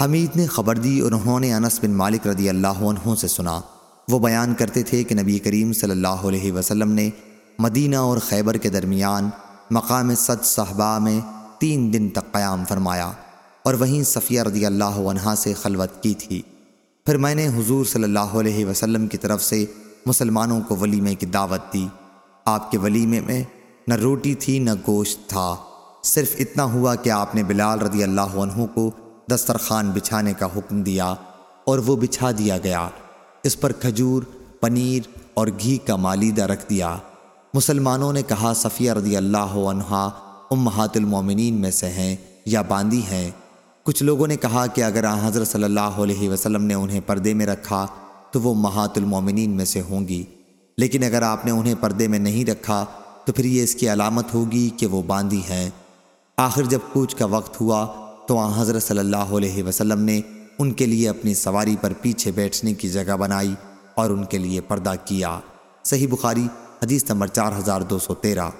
حمید نے خبر دی اور انہوں نے انس بن مالک رضی اللہ عنہ سے سنا۔ وہ بیان کرتے تھے کہ نبی کریم صلی اللہ علیہ وسلم نے مدینہ اور خیبر کے درمیان مقام صد صحبہ میں تین دن تک قیام فرمایا اور وہیں صفیہ رضی اللہ عنہ سے خلوت کی تھی۔ پھر میں نے حضور صلی اللہ علیہ وسلم کی طرف سے مسلمانوں کو ولیمے کی دعوت دی۔ آپ کے ولیمے میں نہ روٹی تھی نہ گوشت تھا۔ صرف اتنا ہوا کہ آپ نے بلال رضی اللہ عنہ کو دسترخوان بچھانے کا حکم دیا اور وہ بچھا دیا گیا۔ اس پر کھجور، پنیر اور گھی کا مالیدہ رکھ دیا۔ مسلمانوں نے کہا، صفیہ رضی اللہ عنہ امہات المومنین میں سے ہیں یا باندی ہیں۔ کچھ لوگوں نے کہا کہ اگر حضرت صلی اللہ علیہ وسلم نے انہیں پردے میں رکھا تو وہ مہات المومنین میں سے ہوں گی۔ لیکن اگر آپ نے انہیں پردے میں نہیں رکھا تو پھر یہ اس کی علامت ہوگی کہ وہ باندی ہیں۔ آخر جب کوچ کا وقت ہوا تو آن حضرت صلی اللہ علیہ وسلم نے ان کے لیے اپنی سواری پر پیچھے بیٹھنے کی جگہ بنائی اور ان کے لیے پردہ کیا۔ صحیح بخاری، حدیث نمبر چار ہزار دو سو تیرہ۔